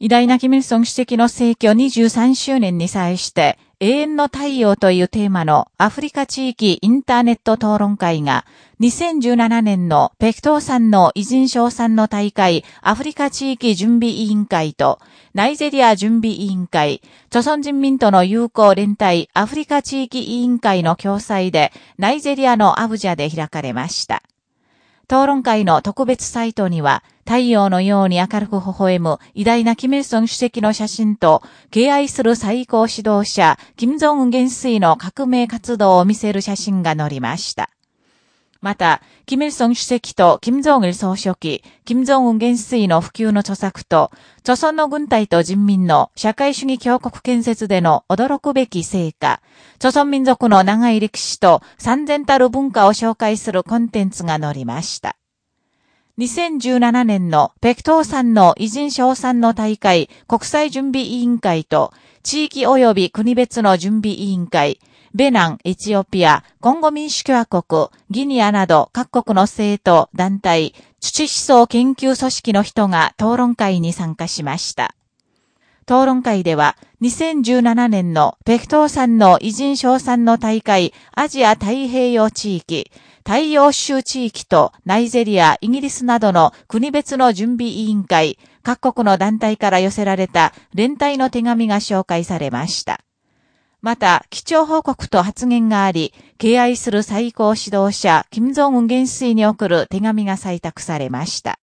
偉大なキミルソン主席の逝去23周年に際して、永遠の太陽というテーマのアフリカ地域インターネット討論会が、2017年のペクトーさんの偉人賞賛の大会アフリカ地域準備委員会と、ナイジェリア準備委員会、著村人民との友好連帯アフリカ地域委員会の共催で、ナイジェリアのアブジャで開かれました。討論会の特別サイトには、太陽のように明るく微笑む偉大なキム・イソン主席の写真と、敬愛する最高指導者、金正恩元帥の革命活動を見せる写真が載りました。また、キム・イルソン主席とキム・ジョン・イル総書記、キム・ジョン・ウン元帥の普及の著作と、著村の軍隊と人民の社会主義強国建設での驚くべき成果、著村民族の長い歴史と三千たる文化を紹介するコンテンツが載りました。2017年のペクトーさんの偉人賞賛の大会国際準備委員会と地域及び国別の準備委員会、ベナン、エチオピア、コンゴ民主共和国、ギニアなど各国の政党、団体、土思想研究組織の人が討論会に参加しました。討論会では、2017年のペクトーさんの偉人賞賛の大会アジア太平洋地域、太陽州地域とナイジェリア、イギリスなどの国別の準備委員会、各国の団体から寄せられた連帯の手紙が紹介されました。また、基調報告と発言があり、敬愛する最高指導者、金正恩元帥に送る手紙が採択されました。